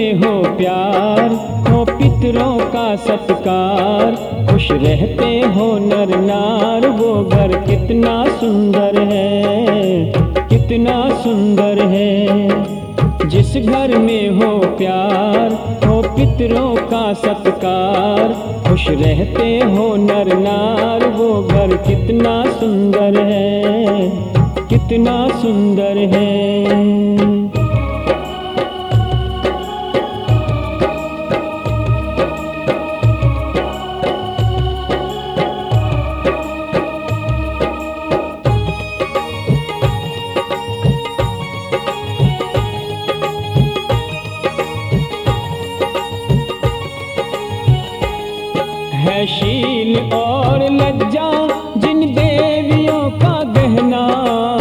हो प्यार, हो पितरों का सत्कार। खुश रहते हो नर नार वो घर कितना सुंदर है, कितना सुंदर है। जिस घर में हो प्यार, हो पितरों का सत्कार। खुश रहते हो नर नार वो घर कितना सुंदर है, कितना सुंदर है। शील और लज्जा, जिन देवियों का गहना,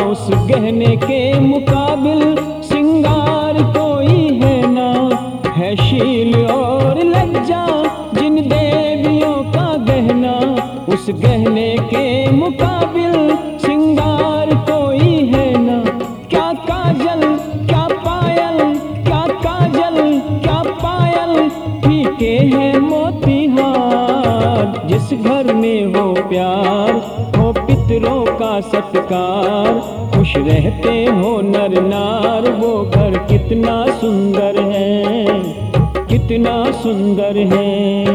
उस गहने के मुकाबिल सिंगार कोई है ना। है शील और लज्जा, जिन देवियों का गहना, उस गहने के मुकाबिल जिस घर में हो प्यार, हो पितरों का सत्कार, खुश रहते हो नर नार वो घर कितना सुंदर है, कितना सुंदर है।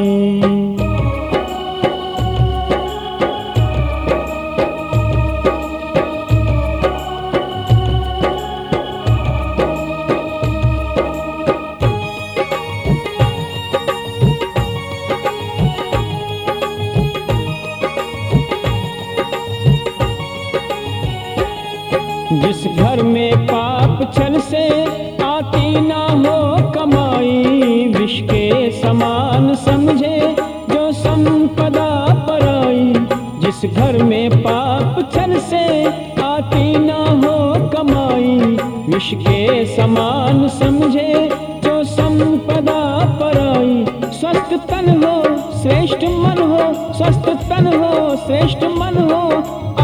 समान समझे, जो संपदा पराई स्वस्थ तन हो, श्रेष्ठ मन हो, स्वस्थ तन हो, श्रेष्ठ मन हो,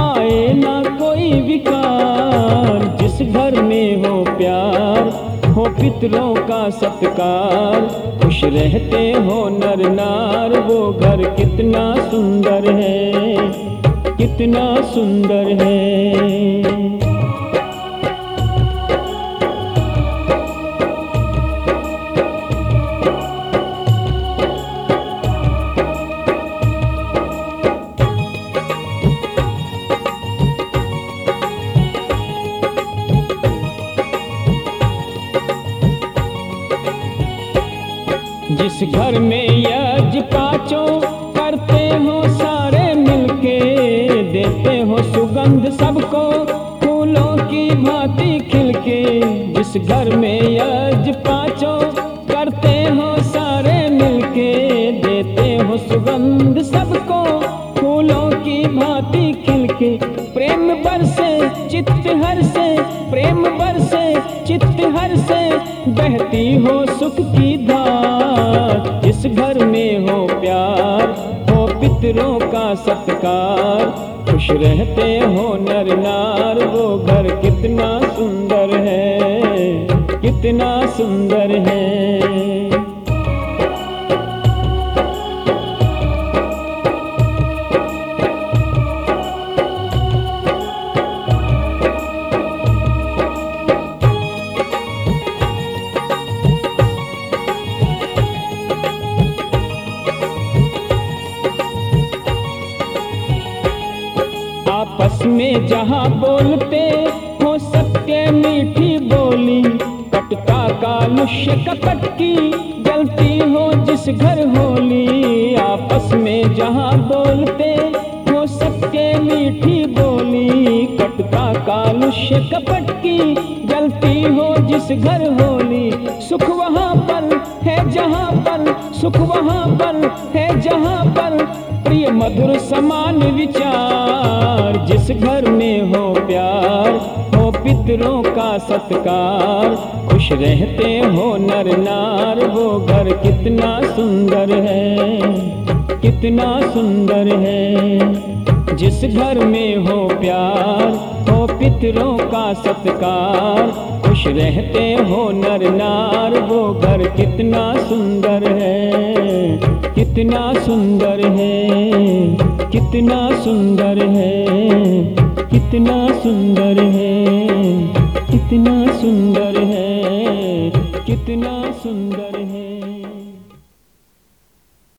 आए ना कोई विकार। जिस घर में हो प्यार, हो पितरों का सत्कार। खुश रहते हो नर नार, वो घर कितना सुंदर है, कितना सुंदर है। जिस घर में यज पाचो करते हो, सारे मिलके देते हो सुगंध सबको, फूलों की भांति खिलके। जिस घर में यज पाचो करते हो, सारे मिलके देते हो सुगंध सबको, फूलों की भांति खिलके। प्रेम बरसे हर से बहती हो सुख की धार। जिस घर में हो प्यार, हो पितरों का सत्कार। खुश रहते हो नर नार, वो घर कितना सुंदर है, कितना सुंदर है। में जहाँ बोलते, हो सत्य मीठी बोली। कटका कालुष्य कपट की जलती हो जिस घर होली। आपस में जहाँ बोलते, हो सत्य मीठी बोली। कटका कालुष्य कपट की जलती हो जिस घर होली। मधुर समान विचार, जिस घर में हो प्यार, हो पितरों का सत्कार। खुश रहते हो नर नार, वो घर कितना सुंदर है, कितना सुंदर है। जिस घर में हो प्यार, हो पितरों का सत्कार। खुश रहते हो नर नार, वो घर कितना सुंदर है। कितना सुंदर है, कितना सुंदर है, कितना सुंदर है, कितना सुंदर है, कितना सुंदर है।